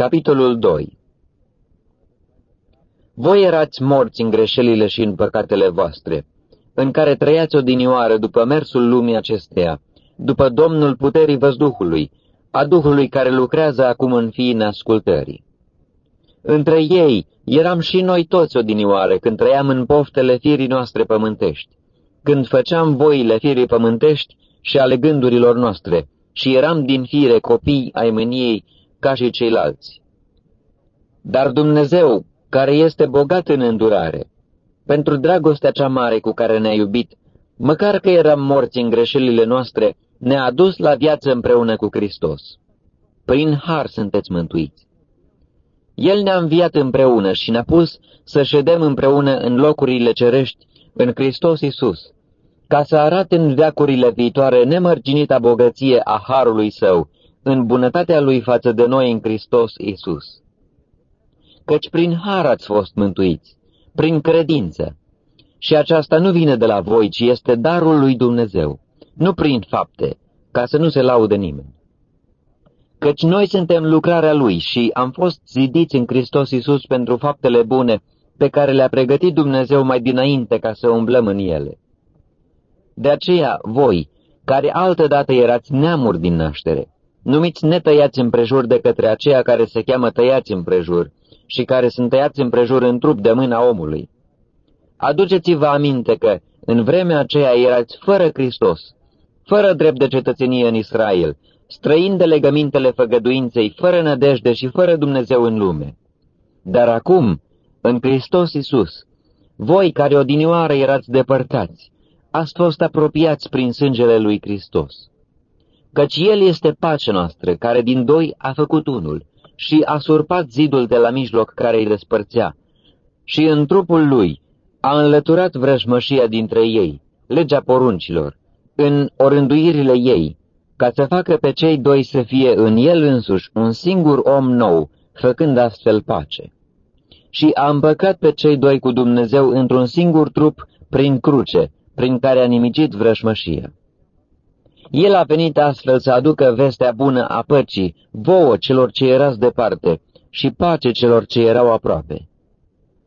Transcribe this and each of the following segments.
Capitolul 2 Voi erați morți în greșelile și în păcatele voastre, în care trăiați odinioară după mersul lumii acesteia, după Domnul puterii văzduhului, a Duhului care lucrează acum în fiii neascultării. Între ei eram și noi toți odinioare când trăiam în poftele firii noastre pământești, când făceam voile firii pământești și ale gândurilor noastre, și eram din fire copii ai mâniei ca și ceilalți. Dar Dumnezeu, care este bogat în îndurare, pentru dragostea cea mare cu care ne-a iubit, măcar că eram morți în greșelile noastre, ne-a adus la viață împreună cu Hristos. Prin har sunteți mântuiți. El ne-a înviat împreună și ne-a pus să ședem împreună în locurile cerești în Hristos Isus, ca să arate în veacurile viitoare nemărginita bogăție a harului său, în bunătatea lui față de noi în Hristos Isus. Căci prin har ați fost mântuiți, prin credință, și aceasta nu vine de la voi, ci este darul lui Dumnezeu, nu prin fapte, ca să nu se laude nimeni. Căci noi suntem lucrarea Lui și am fost zidiți în Hristos Isus pentru faptele bune pe care le-a pregătit Dumnezeu mai dinainte ca să umblăm în ele. De aceea, voi, care altădată erați neamuri din naștere, numiți netăiați împrejur de către aceia care se cheamă tăiați împrejur și care sunt tăiați împrejur în trup de mâna omului. Aduceți-vă aminte că, în vremea aceea, erați fără Hristos, fără drept de cetățenie în Israel, străin de legămintele făgăduinței, fără nădejde și fără Dumnezeu în lume. Dar acum, în Hristos Isus, voi care odinioară erați depărtați, ați fost apropiați prin sângele lui Hristos. Căci El este pacea noastră, care din doi a făcut unul și a surpat zidul de la mijloc care îi despărțea, și în trupul Lui a înlăturat vrăjmășia dintre ei, legea poruncilor, în orânduirile ei, ca să facă pe cei doi să fie în el însuși un singur om nou, făcând astfel pace. Și a împăcat pe cei doi cu Dumnezeu într-un singur trup prin cruce, prin care a nimicit vrășmășia. El a venit astfel să aducă vestea bună a păcii, vouă celor ce erați departe și pace celor ce erau aproape.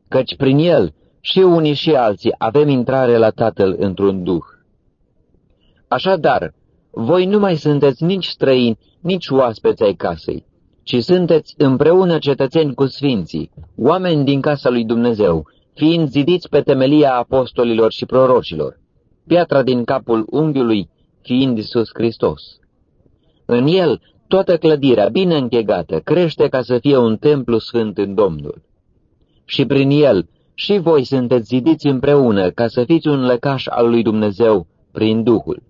Căci prin el și unii și alții avem intrare la Tatăl într-un duh. Așadar, voi nu mai sunteți nici străini, nici oaspeți ai casei, ci sunteți împreună cetățeni cu sfinții, oameni din casa lui Dumnezeu, fiind zidiți pe temelia apostolilor și prorocilor, piatra din capul unghiului fiind Iisus Hristos. În el, toată clădirea bine închegată crește ca să fie un templu sfânt în Domnul. Și prin el, și voi sunteți zidiți împreună ca să fiți un lăcaș al lui Dumnezeu prin Duhul.